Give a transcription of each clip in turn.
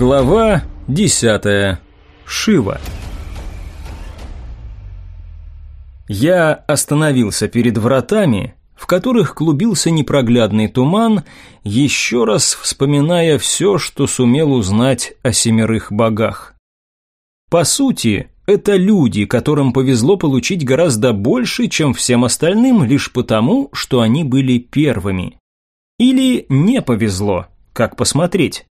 Глава десятая. Шива. Я остановился перед вратами, в которых клубился непроглядный туман, еще раз вспоминая все, что сумел узнать о семерых богах. По сути, это люди, которым повезло получить гораздо больше, чем всем остальным, лишь потому, что они были первыми. Или не повезло, как посмотреть.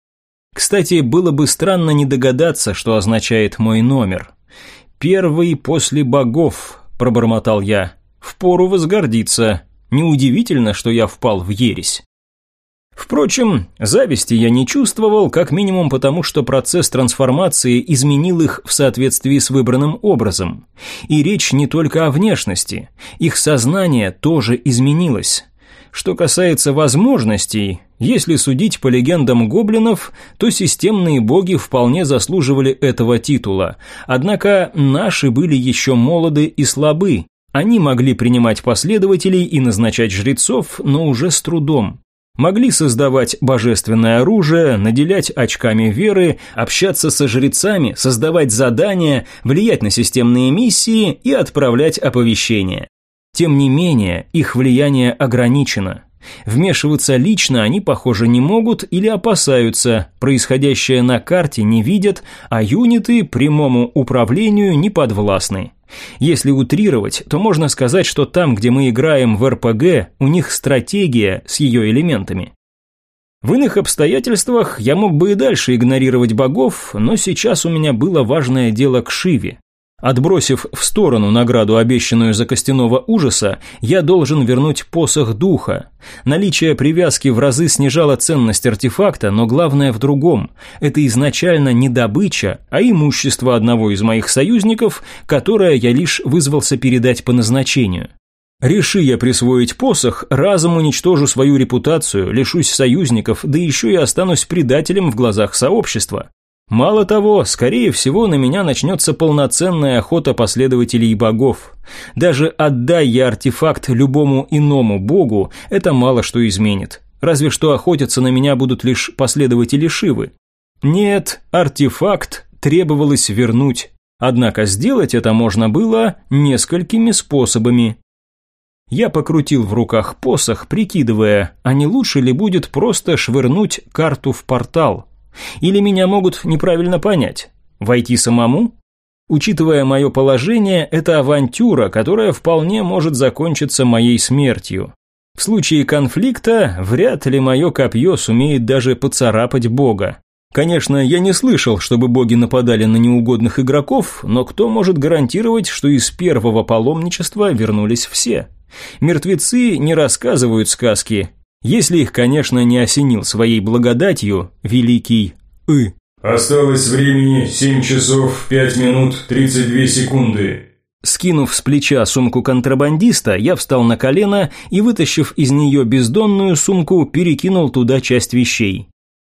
Кстати, было бы странно не догадаться, что означает мой номер. «Первый после богов», – пробормотал я. «Впору возгордиться. Неудивительно, что я впал в ересь». Впрочем, зависти я не чувствовал, как минимум потому, что процесс трансформации изменил их в соответствии с выбранным образом. И речь не только о внешности. Их сознание тоже изменилось. Что касается возможностей, если судить по легендам гоблинов, то системные боги вполне заслуживали этого титула. Однако наши были еще молоды и слабы. Они могли принимать последователей и назначать жрецов, но уже с трудом. Могли создавать божественное оружие, наделять очками веры, общаться со жрецами, создавать задания, влиять на системные миссии и отправлять оповещения. Тем не менее, их влияние ограничено. Вмешиваться лично они, похоже, не могут или опасаются, происходящее на карте не видят, а юниты прямому управлению не подвластны. Если утрировать, то можно сказать, что там, где мы играем в РПГ, у них стратегия с ее элементами. В иных обстоятельствах я мог бы и дальше игнорировать богов, но сейчас у меня было важное дело к Шиве. Отбросив в сторону награду, обещанную за костяного ужаса, я должен вернуть посох духа. Наличие привязки в разы снижало ценность артефакта, но главное в другом. Это изначально не добыча, а имущество одного из моих союзников, которое я лишь вызвался передать по назначению. Реши я присвоить посох, разом уничтожу свою репутацию, лишусь союзников, да еще и останусь предателем в глазах сообщества. Мало того, скорее всего, на меня начнется полноценная охота последователей богов. Даже отдай я артефакт любому иному богу, это мало что изменит. Разве что охотиться на меня будут лишь последователи Шивы. Нет, артефакт требовалось вернуть. Однако сделать это можно было несколькими способами. Я покрутил в руках посох, прикидывая, а не лучше ли будет просто швырнуть карту в портал. Или меня могут неправильно понять? Войти самому? Учитывая мое положение, это авантюра, которая вполне может закончиться моей смертью. В случае конфликта вряд ли мое копье сумеет даже поцарапать бога. Конечно, я не слышал, чтобы боги нападали на неугодных игроков, но кто может гарантировать, что из первого паломничества вернулись все? Мертвецы не рассказывают сказки, если их, конечно, не осенил своей благодатью великий И. Осталось времени 7 часов 5 минут 32 секунды. Скинув с плеча сумку контрабандиста, я встал на колено и, вытащив из нее бездонную сумку, перекинул туда часть вещей.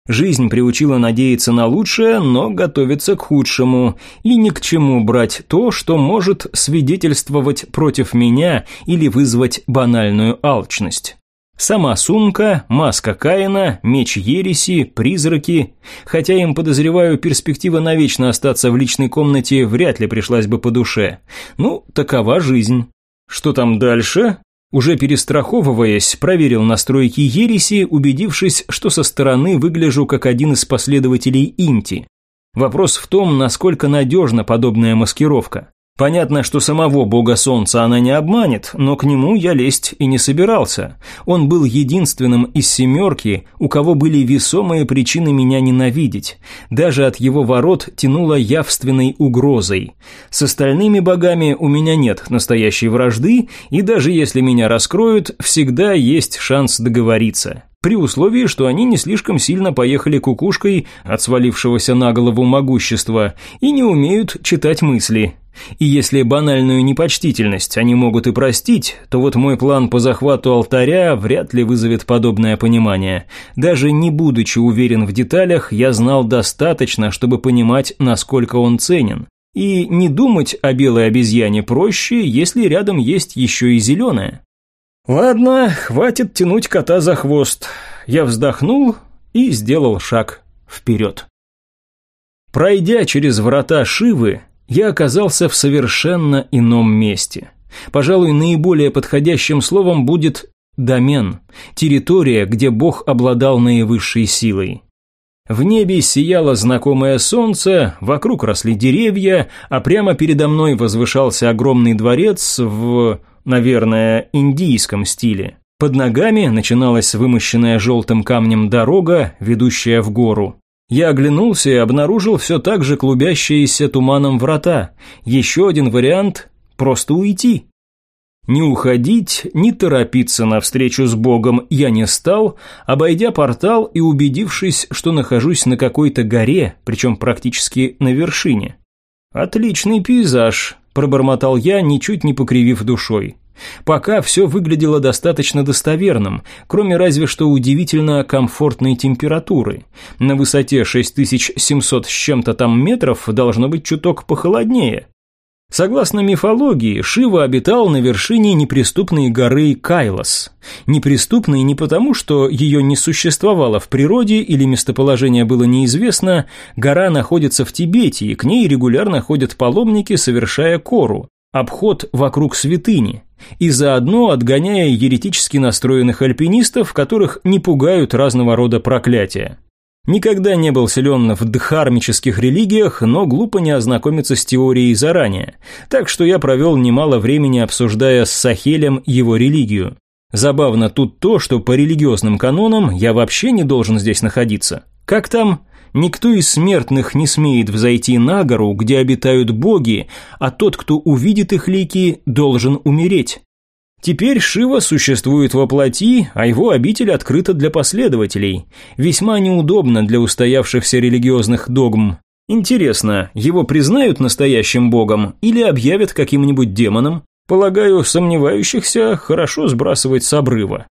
Жизнь приучила надеяться на лучшее, но готовиться к худшему, и ни к чему брать то, что может свидетельствовать против меня или вызвать банальную алчность. Сама сумка, маска Каина, меч Ереси, призраки. Хотя им, подозреваю, перспектива навечно остаться в личной комнате вряд ли пришлась бы по душе. Ну, такова жизнь. Что там дальше? Уже перестраховываясь, проверил настройки Ереси, убедившись, что со стороны выгляжу как один из последователей Инти. Вопрос в том, насколько надежна подобная маскировка. Понятно, что самого бога солнца она не обманет, но к нему я лезть и не собирался. Он был единственным из семерки, у кого были весомые причины меня ненавидеть. Даже от его ворот тянуло явственной угрозой. С остальными богами у меня нет настоящей вражды, и даже если меня раскроют, всегда есть шанс договориться при условии, что они не слишком сильно поехали кукушкой от свалившегося на голову могущества и не умеют читать мысли. И если банальную непочтительность они могут и простить, то вот мой план по захвату алтаря вряд ли вызовет подобное понимание. Даже не будучи уверен в деталях, я знал достаточно, чтобы понимать, насколько он ценен. И не думать о белой обезьяне проще, если рядом есть еще и зеленая. Ладно, хватит тянуть кота за хвост. Я вздохнул и сделал шаг вперед. Пройдя через врата Шивы, я оказался в совершенно ином месте. Пожалуй, наиболее подходящим словом будет домен, территория, где Бог обладал наивысшей силой. В небе сияло знакомое солнце, вокруг росли деревья, а прямо передо мной возвышался огромный дворец в, наверное, индийском стиле. Под ногами начиналась вымощенная желтым камнем дорога, ведущая в гору. Я оглянулся и обнаружил все так же клубящиеся туманом врата. Еще один вариант – просто уйти. Не уходить, не торопиться на встречу с Богом я не стал, обойдя портал и убедившись, что нахожусь на какой-то горе, причем практически на вершине. «Отличный пейзаж», – пробормотал я, ничуть не покривив душой. Пока все выглядело достаточно достоверным, кроме разве что удивительно комфортной температуры. На высоте 6700 с чем-то там метров должно быть чуток похолоднее. Согласно мифологии, Шива обитал на вершине неприступной горы Кайлас. Неприступной не потому, что ее не существовало в природе или местоположение было неизвестно, гора находится в Тибете, и к ней регулярно ходят паломники, совершая кору, обход вокруг святыни, и заодно отгоняя еретически настроенных альпинистов, которых не пугают разного рода проклятия. Никогда не был силен в дхармических религиях, но глупо не ознакомиться с теорией заранее, так что я провел немало времени, обсуждая с Сахелем его религию. Забавно тут то, что по религиозным канонам я вообще не должен здесь находиться. Как там? Никто из смертных не смеет взойти на гору, где обитают боги, а тот, кто увидит их лики, должен умереть. Теперь Шива существует во плоти, а его обитель открыта для последователей. Весьма неудобно для устоявшихся религиозных догм. Интересно, его признают настоящим богом или объявят каким-нибудь демоном? Полагаю, сомневающихся хорошо сбрасывать с обрыва.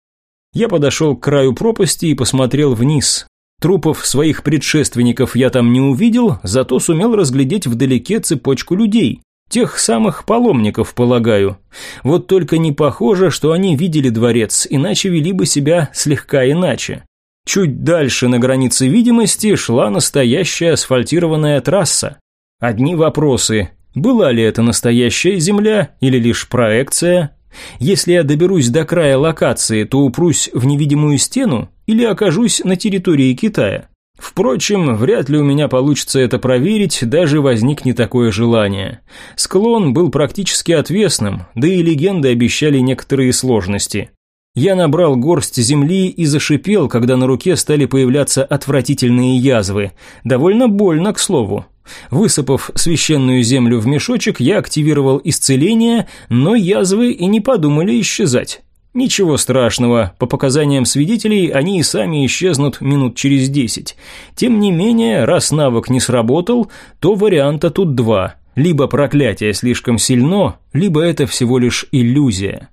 Я подошел к краю пропасти и посмотрел вниз. Трупов своих предшественников я там не увидел, зато сумел разглядеть вдалеке цепочку людей. Тех самых паломников, полагаю. Вот только не похоже, что они видели дворец, иначе вели бы себя слегка иначе. Чуть дальше на границе видимости шла настоящая асфальтированная трасса. Одни вопросы. Была ли это настоящая земля или лишь проекция? Если я доберусь до края локации, то упрусь в невидимую стену или окажусь на территории Китая? Впрочем, вряд ли у меня получится это проверить, даже возникнет такое желание. Склон был практически отвесным, да и легенды обещали некоторые сложности. Я набрал горсть земли и зашипел, когда на руке стали появляться отвратительные язвы. Довольно больно, к слову. Высыпав священную землю в мешочек, я активировал исцеление, но язвы и не подумали исчезать. Ничего страшного, по показаниям свидетелей, они и сами исчезнут минут через десять. Тем не менее, раз навык не сработал, то варианта тут два. Либо проклятие слишком сильно, либо это всего лишь иллюзия.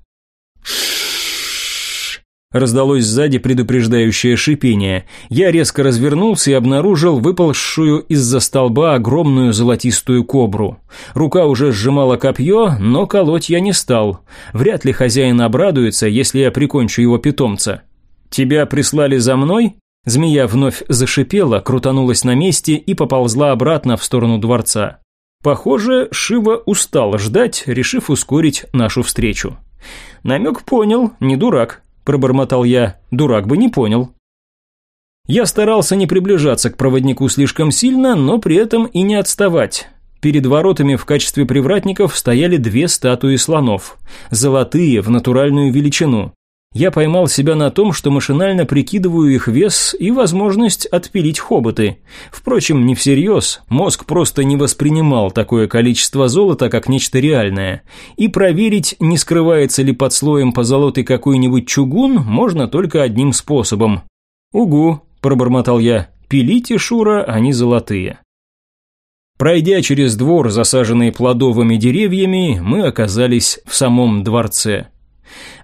Раздалось сзади предупреждающее шипение. Я резко развернулся и обнаружил выползшую из-за столба огромную золотистую кобру. Рука уже сжимала копье, но колоть я не стал. Вряд ли хозяин обрадуется, если я прикончу его питомца. «Тебя прислали за мной?» Змея вновь зашипела, крутанулась на месте и поползла обратно в сторону дворца. Похоже, Шива устал ждать, решив ускорить нашу встречу. Намек понял, не дурак пробормотал я. Дурак бы не понял. Я старался не приближаться к проводнику слишком сильно, но при этом и не отставать. Перед воротами в качестве привратников стояли две статуи слонов, золотые в натуральную величину. Я поймал себя на том, что машинально прикидываю их вес и возможность отпилить хоботы. Впрочем, не всерьез, мозг просто не воспринимал такое количество золота как нечто реальное. И проверить, не скрывается ли под слоем позолоты какой-нибудь чугун, можно только одним способом. «Угу», – пробормотал я, – «пилите, Шура, они золотые». Пройдя через двор, засаженный плодовыми деревьями, мы оказались в самом дворце.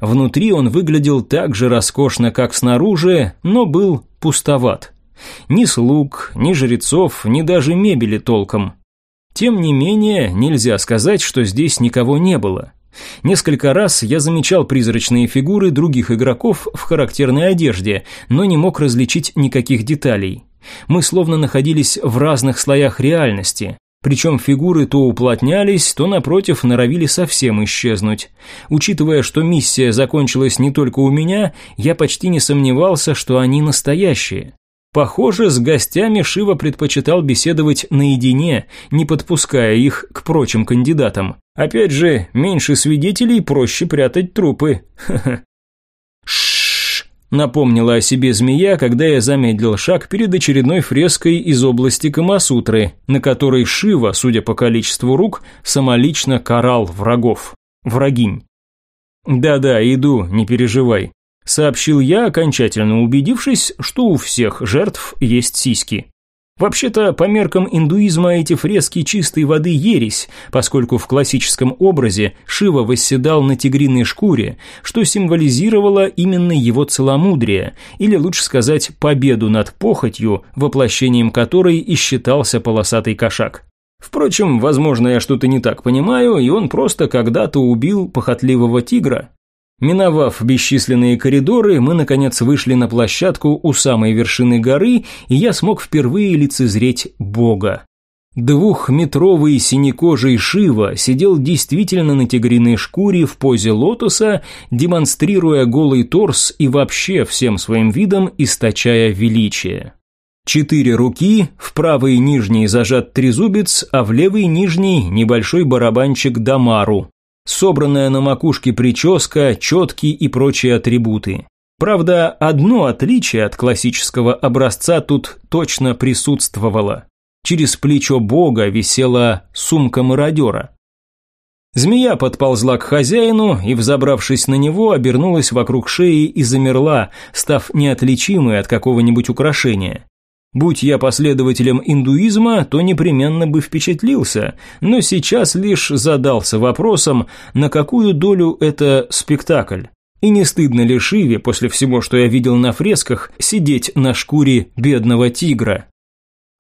Внутри он выглядел так же роскошно, как снаружи, но был пустоват. Ни слуг, ни жрецов, ни даже мебели толком. Тем не менее, нельзя сказать, что здесь никого не было. Несколько раз я замечал призрачные фигуры других игроков в характерной одежде, но не мог различить никаких деталей. Мы словно находились в разных слоях реальности, причем фигуры то уплотнялись, то, напротив, норовили совсем исчезнуть. Учитывая, что миссия закончилась не только у меня, я почти не сомневался, что они настоящие. Похоже, с гостями Шива предпочитал беседовать наедине, не подпуская их к прочим кандидатам. Опять же, меньше свидетелей, проще прятать трупы. Ха-ха. Напомнила о себе змея, когда я замедлил шаг перед очередной фреской из области Камасутры, на которой Шива, судя по количеству рук, самолично карал врагов. Врагинь. «Да-да, иду, не переживай», – сообщил я, окончательно убедившись, что у всех жертв есть сиськи. Вообще-то, по меркам индуизма эти фрески чистой воды ересь, поскольку в классическом образе Шива восседал на тигриной шкуре, что символизировало именно его целомудрие, или лучше сказать, победу над похотью, воплощением которой и считался полосатый кошак. Впрочем, возможно, я что-то не так понимаю, и он просто когда-то убил похотливого тигра, Миновав бесчисленные коридоры, мы, наконец, вышли на площадку у самой вершины горы, и я смог впервые лицезреть Бога. Двухметровый синекожий Шива сидел действительно на тигриной шкуре в позе лотоса, демонстрируя голый торс и вообще всем своим видом источая величие. Четыре руки, в правый нижний зажат трезубец, а в левый нижний небольшой барабанчик Дамару, собранная на макушке прическа, четки и прочие атрибуты. Правда, одно отличие от классического образца тут точно присутствовало. Через плечо бога висела сумка мародера. Змея подползла к хозяину и, взобравшись на него, обернулась вокруг шеи и замерла, став неотличимой от какого-нибудь украшения. Будь я последователем индуизма, то непременно бы впечатлился, но сейчас лишь задался вопросом, на какую долю это спектакль. И не стыдно ли Шиве, после всего, что я видел на фресках, сидеть на шкуре бедного тигра?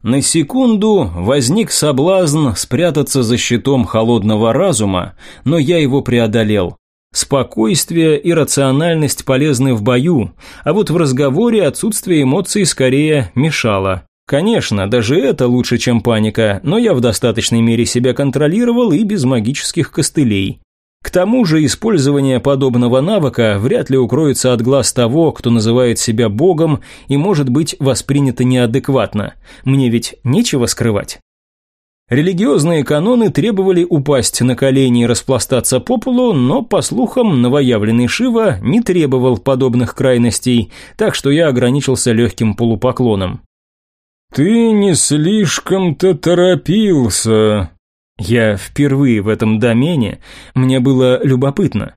На секунду возник соблазн спрятаться за щитом холодного разума, но я его преодолел. Спокойствие и рациональность полезны в бою, а вот в разговоре отсутствие эмоций скорее мешало. Конечно, даже это лучше, чем паника, но я в достаточной мере себя контролировал и без магических костылей. К тому же использование подобного навыка вряд ли укроется от глаз того, кто называет себя богом и может быть воспринято неадекватно. Мне ведь нечего скрывать. Религиозные каноны требовали упасть на колени и распластаться по полу, но, по слухам, новоявленный Шива не требовал подобных крайностей, так что я ограничился легким полупоклоном. «Ты не слишком-то торопился». Я впервые в этом домене, мне было любопытно.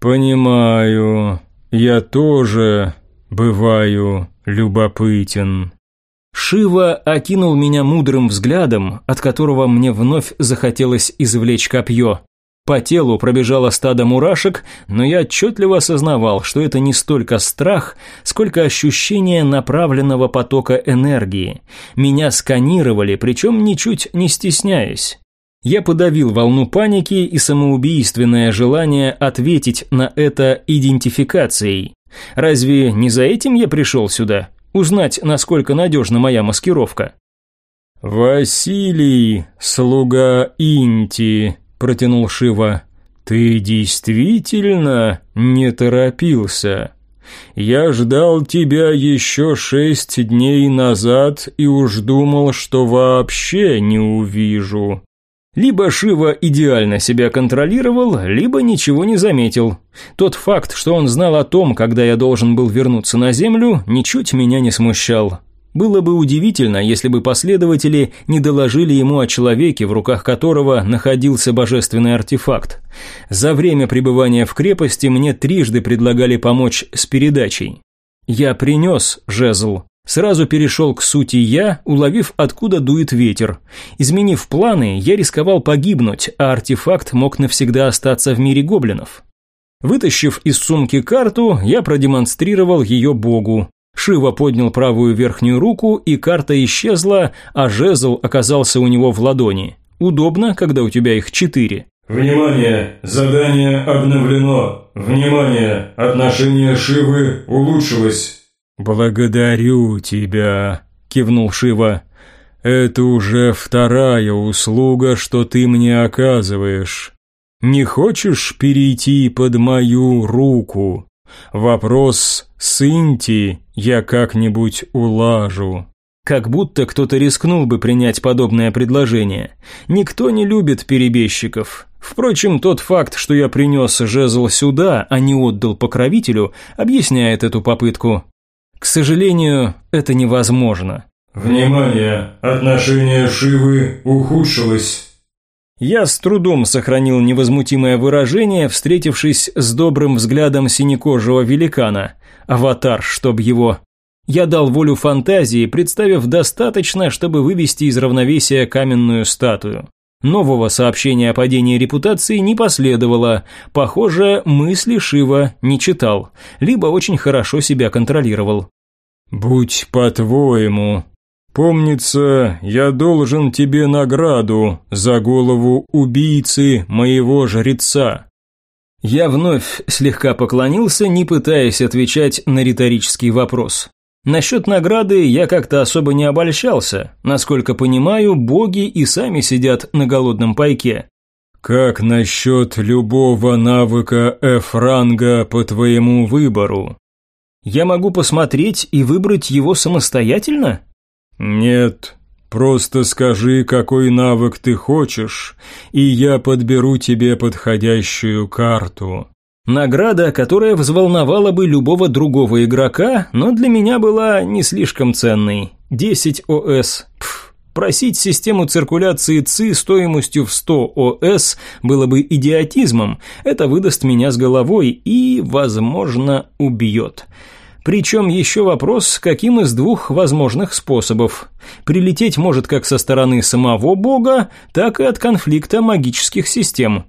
«Понимаю, я тоже бываю любопытен». Шива окинул меня мудрым взглядом, от которого мне вновь захотелось извлечь копье. По телу пробежало стадо мурашек, но я отчетливо осознавал, что это не столько страх, сколько ощущение направленного потока энергии. Меня сканировали, причем ничуть не стесняясь. Я подавил волну паники и самоубийственное желание ответить на это идентификацией. Разве не за этим я пришел сюда? Узнать, насколько надежна моя маскировка. «Василий, слуга Инти», – протянул Шива, – «ты действительно не торопился? Я ждал тебя еще шесть дней назад и уж думал, что вообще не увижу». Либо Шива идеально себя контролировал, либо ничего не заметил. Тот факт, что он знал о том, когда я должен был вернуться на Землю, ничуть меня не смущал. Было бы удивительно, если бы последователи не доложили ему о человеке, в руках которого находился божественный артефакт. За время пребывания в крепости мне трижды предлагали помочь с передачей. Я принес жезл, Сразу перешел к сути я, уловив, откуда дует ветер. Изменив планы, я рисковал погибнуть, а артефакт мог навсегда остаться в мире гоблинов. Вытащив из сумки карту, я продемонстрировал ее богу. Шива поднял правую верхнюю руку, и карта исчезла, а жезл оказался у него в ладони. Удобно, когда у тебя их четыре. «Внимание! Задание обновлено! Внимание! Отношение Шивы улучшилось!» «Благодарю тебя», – кивнул Шива. «Это уже вторая услуга, что ты мне оказываешь. Не хочешь перейти под мою руку? Вопрос с Инти я как-нибудь улажу». Как будто кто-то рискнул бы принять подобное предложение. Никто не любит перебежчиков. Впрочем, тот факт, что я принес жезл сюда, а не отдал покровителю, объясняет эту попытку. К сожалению, это невозможно. «Внимание! Отношение Шивы ухудшилось!» Я с трудом сохранил невозмутимое выражение, встретившись с добрым взглядом синекожего великана. Аватар, чтоб его. Я дал волю фантазии, представив достаточно, чтобы вывести из равновесия каменную статую. Нового сообщения о падении репутации не последовало. Похоже, мысли Шива не читал, либо очень хорошо себя контролировал. «Будь по-твоему», «Помнится, я должен тебе награду за голову убийцы моего жреца». Я вновь слегка поклонился, не пытаясь отвечать на риторический вопрос. Насчет награды я как-то особо не обольщался. Насколько понимаю, боги и сами сидят на голодном пайке. «Как насчет любого навыка F-ранга по твоему выбору?» «Я могу посмотреть и выбрать его самостоятельно?» «Нет, просто скажи, какой навык ты хочешь, и я подберу тебе подходящую карту». Награда, которая взволновала бы любого другого игрока, но для меня была не слишком ценной. 10 ОС. Пф, просить систему циркуляции ЦИ стоимостью в 100 ОС было бы идиотизмом. Это выдаст меня с головой и, возможно, убьет. Причем еще вопрос, каким из двух возможных способов. Прилететь может как со стороны самого бога, так и от конфликта магических систем.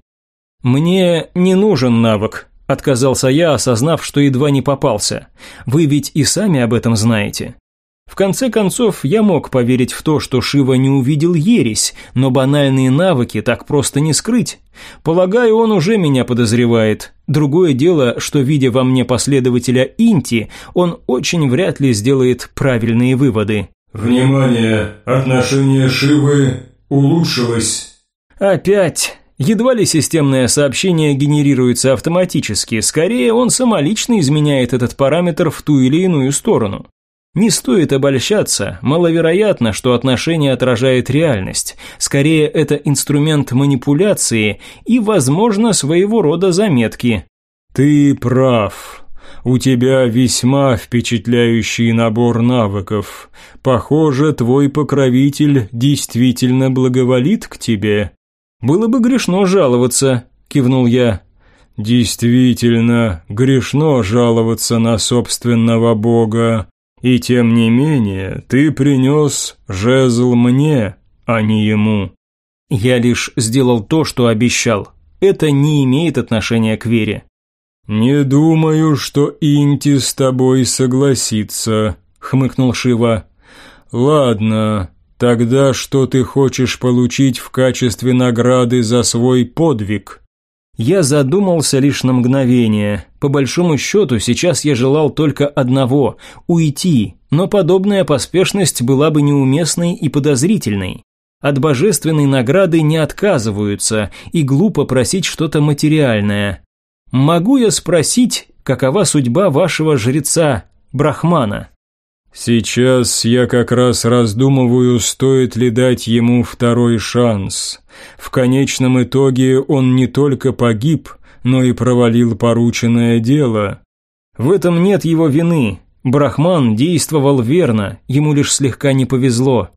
«Мне не нужен навык», – отказался я, осознав, что едва не попался. «Вы ведь и сами об этом знаете». В конце концов, я мог поверить в то, что Шива не увидел ересь, но банальные навыки так просто не скрыть. Полагаю, он уже меня подозревает. Другое дело, что, видя во мне последователя Инти, он очень вряд ли сделает правильные выводы. «Внимание! Отношение Шивы улучшилось!» «Опять!» Едва ли системное сообщение генерируется автоматически, скорее он самолично изменяет этот параметр в ту или иную сторону. Не стоит обольщаться, маловероятно, что отношение отражает реальность. Скорее, это инструмент манипуляции и, возможно, своего рода заметки. «Ты прав. У тебя весьма впечатляющий набор навыков. Похоже, твой покровитель действительно благоволит к тебе». «Было бы грешно жаловаться», – кивнул я. «Действительно, грешно жаловаться на собственного бога», и тем не менее, ты принес жезл мне, а не ему. Я лишь сделал то, что обещал. Это не имеет отношения к вере. Не думаю, что Инти с тобой согласится, хмыкнул Шива. Ладно, тогда что ты хочешь получить в качестве награды за свой подвиг? Я задумался лишь на мгновение. По большому счету, сейчас я желал только одного – уйти, но подобная поспешность была бы неуместной и подозрительной. От божественной награды не отказываются, и глупо просить что-то материальное. Могу я спросить, какова судьба вашего жреца, Брахмана? Сейчас я как раз раздумываю, стоит ли дать ему второй шанс. В конечном итоге он не только погиб, но и провалил порученное дело. В этом нет его вины. Брахман действовал верно, ему лишь слегка не повезло.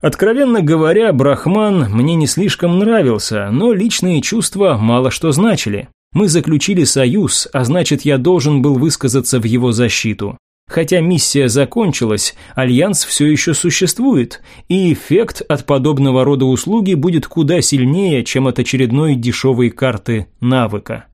Откровенно говоря, Брахман мне не слишком нравился, но личные чувства мало что значили. Мы заключили союз, а значит, я должен был высказаться в его защиту. Хотя миссия закончилась, альянс все еще существует, и эффект от подобного рода услуги будет куда сильнее, чем от очередной дешевой карты навыка.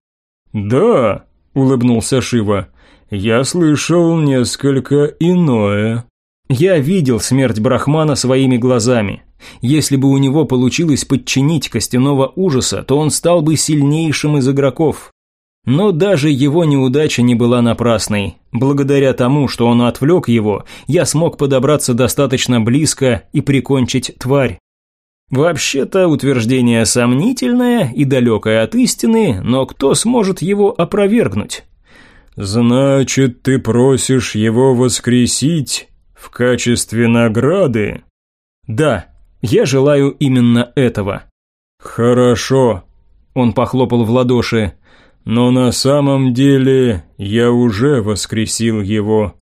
«Да», – улыбнулся Шива, – «я слышал несколько иное». Я видел смерть Брахмана своими глазами. Если бы у него получилось подчинить костяного ужаса, то он стал бы сильнейшим из игроков. Но даже его неудача не была напрасной. Благодаря тому, что он отвлек его, я смог подобраться достаточно близко и прикончить тварь. Вообще-то утверждение сомнительное и далекое от истины, но кто сможет его опровергнуть? «Значит, ты просишь его воскресить в качестве награды?» «Да, я желаю именно этого». «Хорошо», – он похлопал в ладоши. Но на самом деле я уже воскресил его.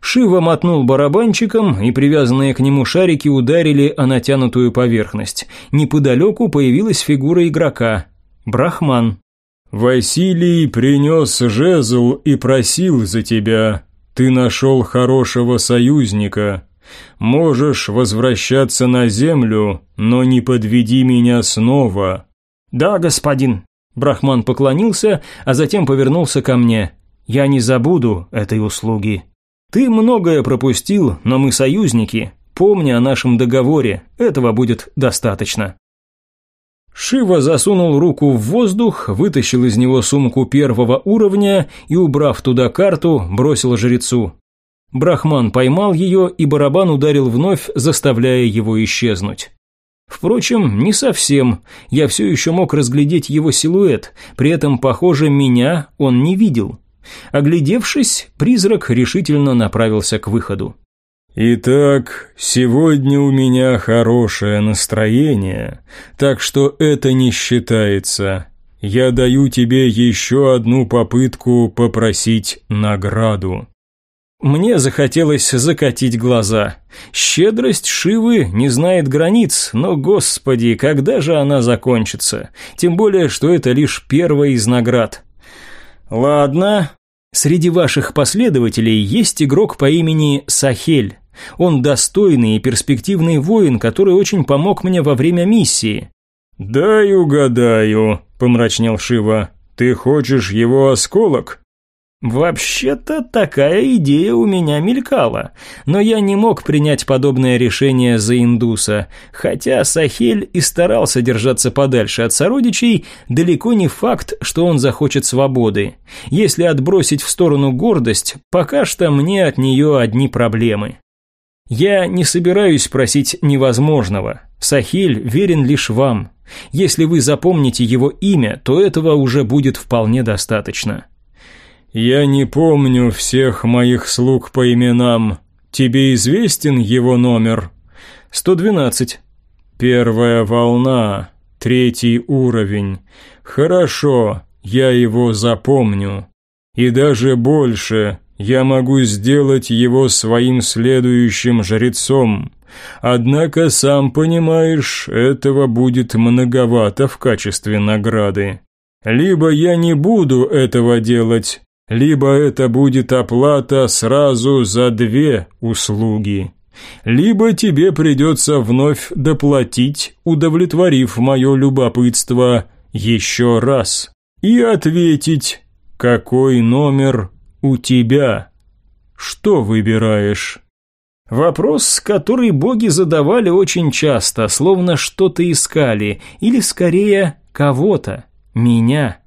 Шива мотнул барабанчиком, и привязанные к нему шарики ударили о натянутую поверхность. Неподалеку появилась фигура игрока. Брахман. «Василий принес жезл и просил за тебя. Ты нашел хорошего союзника. Можешь возвращаться на землю, но не подведи меня снова». «Да, господин», Брахман поклонился, а затем повернулся ко мне. «Я не забуду этой услуги. Ты многое пропустил, но мы союзники. Помни о нашем договоре, этого будет достаточно». Шива засунул руку в воздух, вытащил из него сумку первого уровня и, убрав туда карту, бросил жрецу. Брахман поймал ее, и барабан ударил вновь, заставляя его исчезнуть. Впрочем, не совсем. Я все еще мог разглядеть его силуэт, при этом, похоже, меня он не видел. Оглядевшись, призрак решительно направился к выходу. «Итак, сегодня у меня хорошее настроение, так что это не считается. Я даю тебе еще одну попытку попросить награду». Мне захотелось закатить глаза. Щедрость Шивы не знает границ, но, господи, когда же она закончится? Тем более, что это лишь первая из наград. Ладно. Среди ваших последователей есть игрок по имени Сахель. Он достойный и перспективный воин, который очень помог мне во время миссии. «Дай угадаю», – помрачнел Шива. «Ты хочешь его осколок?» Вообще-то такая идея у меня мелькала, но я не мог принять подобное решение за индуса, хотя Сахель и старался держаться подальше от сородичей, далеко не факт, что он захочет свободы. Если отбросить в сторону гордость, пока что мне от нее одни проблемы. Я не собираюсь просить невозможного. Сахель верен лишь вам. Если вы запомните его имя, то этого уже будет вполне достаточно. «Я не помню всех моих слуг по именам. Тебе известен его номер?» «112». «Первая волна. Третий уровень. Хорошо, я его запомню. И даже больше, я могу сделать его своим следующим жрецом. Однако, сам понимаешь, этого будет многовато в качестве награды. Либо я не буду этого делать, либо это будет оплата сразу за две услуги, либо тебе придется вновь доплатить, удовлетворив мое любопытство еще раз, и ответить, какой номер у тебя. Что выбираешь? Вопрос, который боги задавали очень часто, словно что-то искали, или скорее кого-то, меня.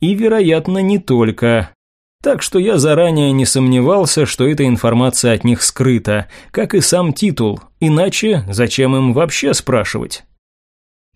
И, вероятно, не только. Так что я заранее не сомневался, что эта информация от них скрыта, как и сам титул, иначе зачем им вообще спрашивать?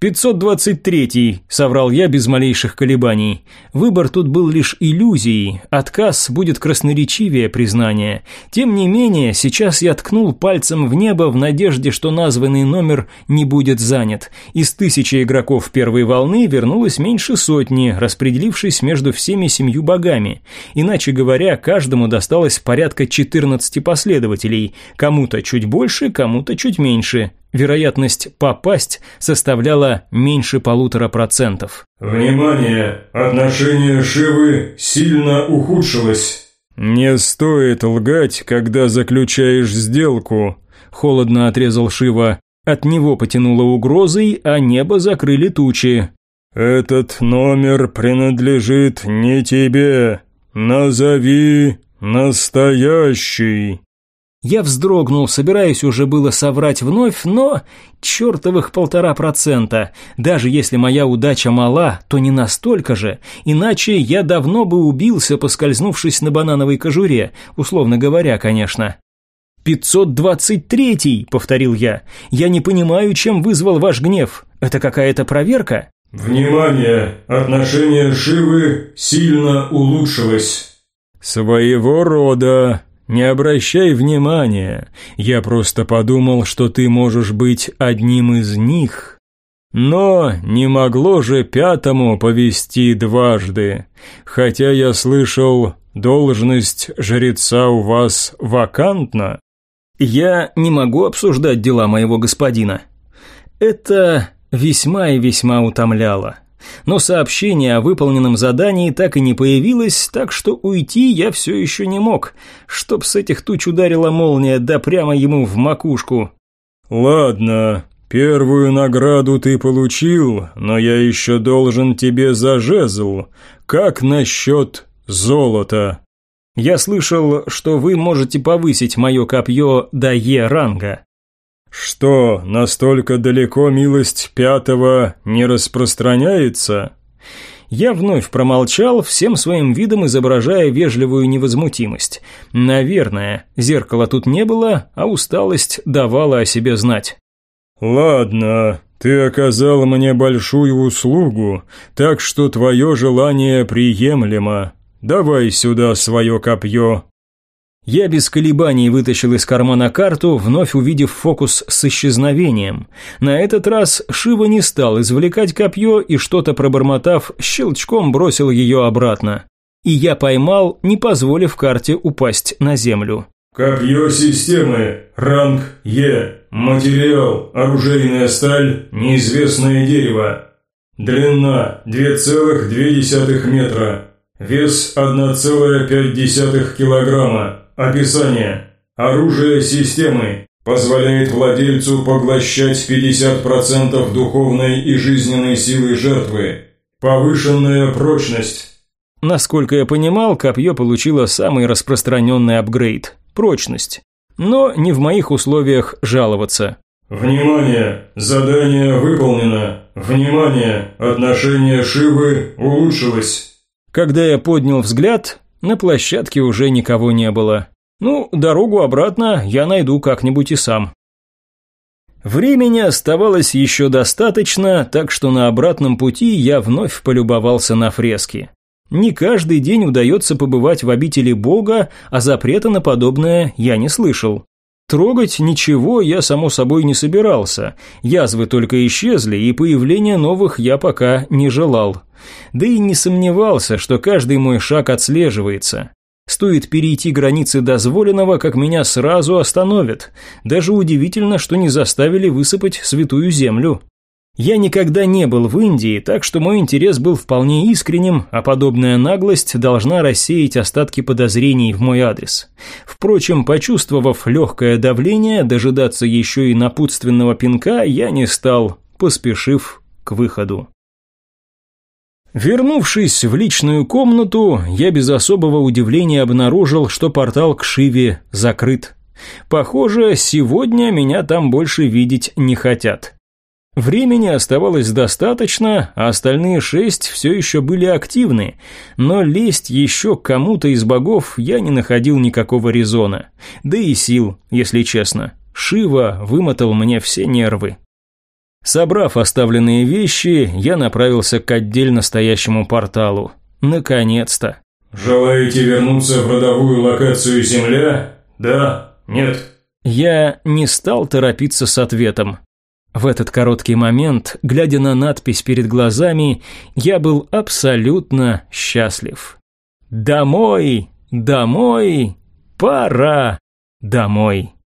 «523-й», – соврал я без малейших колебаний. Выбор тут был лишь иллюзией, отказ будет красноречивее признания. Тем не менее, сейчас я ткнул пальцем в небо в надежде, что названный номер не будет занят. Из тысячи игроков первой волны вернулось меньше сотни, распределившись между всеми семью богами. Иначе говоря, каждому досталось порядка 14 последователей, кому-то чуть больше, кому-то чуть меньше вероятность попасть составляла меньше полутора процентов. «Внимание! Отношение Шивы сильно ухудшилось!» «Не стоит лгать, когда заключаешь сделку», – холодно отрезал Шива. От него потянуло угрозой, а небо закрыли тучи. «Этот номер принадлежит не тебе. Назови настоящий». Я вздрогнул, собираясь уже было соврать вновь, но чертовых полтора процента. Даже если моя удача мала, то не настолько же, иначе я давно бы убился, поскользнувшись на банановой кожуре, условно говоря, конечно. «523-й», — повторил я. «Я не понимаю, чем вызвал ваш гнев. Это какая-то проверка?» «Внимание! Отношение Шивы сильно улучшилось». «Своего рода», «Не обращай внимания, я просто подумал, что ты можешь быть одним из них». Но не могло же пятому повести дважды, хотя я слышал, должность жреца у вас вакантна. Я не могу обсуждать дела моего господина. Это весьма и весьма утомляло но сообщение о выполненном задании так и не появилось, так что уйти я все еще не мог, чтоб с этих туч ударила молния, да прямо ему в макушку. «Ладно, первую награду ты получил, но я еще должен тебе за жезл. Как насчет золота?» «Я слышал, что вы можете повысить мое копье до Е-ранга». «Что, настолько далеко милость пятого не распространяется?» Я вновь промолчал, всем своим видом изображая вежливую невозмутимость. Наверное, зеркала тут не было, а усталость давала о себе знать. «Ладно, ты оказал мне большую услугу, так что твое желание приемлемо. Давай сюда свое копье». Я без колебаний вытащил из кармана карту, вновь увидев фокус с исчезновением. На этот раз Шива не стал извлекать копье и, что-то пробормотав, щелчком бросил ее обратно. И я поймал, не позволив карте упасть на землю. «Копье системы. Ранг Е. Материал. Оружейная сталь. Неизвестное дерево. Длина 2,2 метра. Вес 1,5 килограмма. Описание. Оружие системы позволяет владельцу поглощать 50% духовной и жизненной силы жертвы. Повышенная прочность. Насколько я понимал, копье получило самый распространенный апгрейд – прочность. Но не в моих условиях жаловаться. Внимание! Задание выполнено. Внимание! Отношение Шивы улучшилось. Когда я поднял взгляд, на площадке уже никого не было. Ну, дорогу обратно я найду как-нибудь и сам. Времени оставалось еще достаточно, так что на обратном пути я вновь полюбовался на фрески. Не каждый день удается побывать в обители Бога, а запрета на подобное я не слышал. Трогать ничего я, само собой, не собирался. Язвы только исчезли, и появления новых я пока не желал. Да и не сомневался, что каждый мой шаг отслеживается. Стоит перейти границы дозволенного, как меня сразу остановят. Даже удивительно, что не заставили высыпать святую землю. Я никогда не был в Индии, так что мой интерес был вполне искренним, а подобная наглость должна рассеять остатки подозрений в мой адрес. Впрочем, почувствовав легкое давление, дожидаться еще и напутственного пинка я не стал, поспешив к выходу. Вернувшись в личную комнату, я без особого удивления обнаружил, что портал к Шиве закрыт. Похоже, сегодня меня там больше видеть не хотят. Времени оставалось достаточно, а остальные шесть все еще были активны, но лезть еще к кому-то из богов я не находил никакого резона. Да и сил, если честно. Шива вымотал мне все нервы. Собрав оставленные вещи, я направился к отдельно стоящему порталу. Наконец-то. «Желаете вернуться в родовую локацию Земля? Да? Нет?» Я не стал торопиться с ответом. В этот короткий момент, глядя на надпись перед глазами, я был абсолютно счастлив. «Домой! Домой! Пора! Домой!»